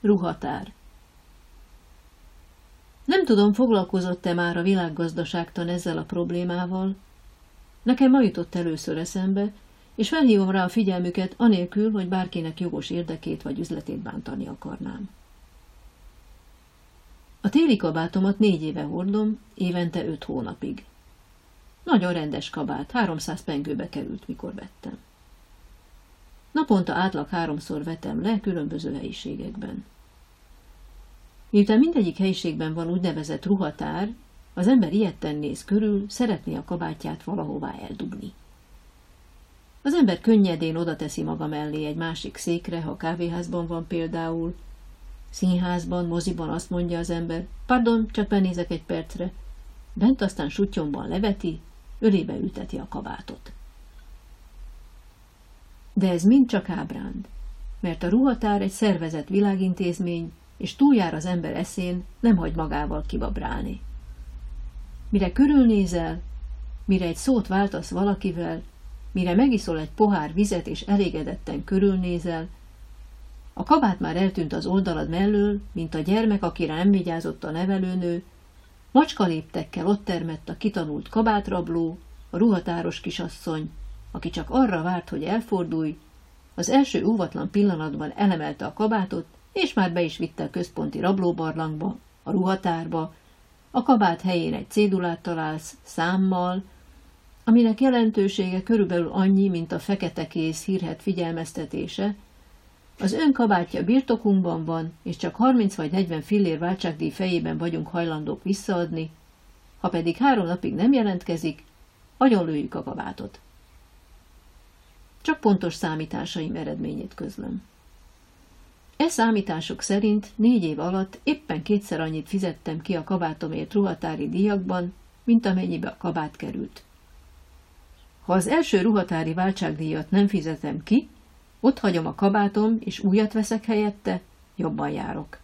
Ruhatár Nem tudom, foglalkozott-e már a világgazdaságtan ezzel a problémával. Nekem ma jutott először eszembe, és felhívom rá a figyelmüket, anélkül, hogy bárkinek jogos érdekét vagy üzletét bántani akarnám. A téli kabátomat négy éve hordom, évente öt hónapig. Nagyon rendes kabát, 300 pengőbe került, mikor vettem. Naponta átlag háromszor vetem le különböző helyiségekben. Miután mindegyik helyiségben van úgynevezett ruhatár, az ember ilyetten néz körül, szeretné a kabátját valahová eldugni. Az ember könnyedén oda teszi maga mellé egy másik székre, ha kávéházban van például, színházban, moziban azt mondja az ember, pardon, csak benézek egy percre, bent aztán sutyomban leveti, ölébe ülteti a kabátot. De ez mind csak ábránd, mert a ruhatár egy szervezett világintézmény, és túljár az ember eszén, nem hagy magával kibabrálni. Mire körülnézel, mire egy szót váltasz valakivel, mire megiszol egy pohár vizet és elégedetten körülnézel, a kabát már eltűnt az oldalad mellől, mint a gyermek, akire nem vigyázott a nevelőnő, macska léptekkel ott termett a kitanult kabátrabló, a ruhatáros kisasszony, aki csak arra várt, hogy elfordulj, az első óvatlan pillanatban elemelte a kabátot, és már be is vitte a központi rablóbarlangba, a ruhatárba, a kabát helyén egy cédulát találsz, számmal, aminek jelentősége körülbelül annyi, mint a fekete kéz hírhet figyelmeztetése, az ön kabátja birtokunkban van, és csak 30 vagy 40 fillér váltságdíj fejében vagyunk hajlandók visszaadni, ha pedig három napig nem jelentkezik, agyonlőjük a kabátot. Csak pontos számításaim eredményét közlöm. E számítások szerint négy év alatt éppen kétszer annyit fizettem ki a kabátomért ruhatári díjakban, mint amennyibe a kabát került. Ha az első ruhatári váltságdíjat nem fizetem ki, ott hagyom a kabátom, és újat veszek helyette, jobban járok.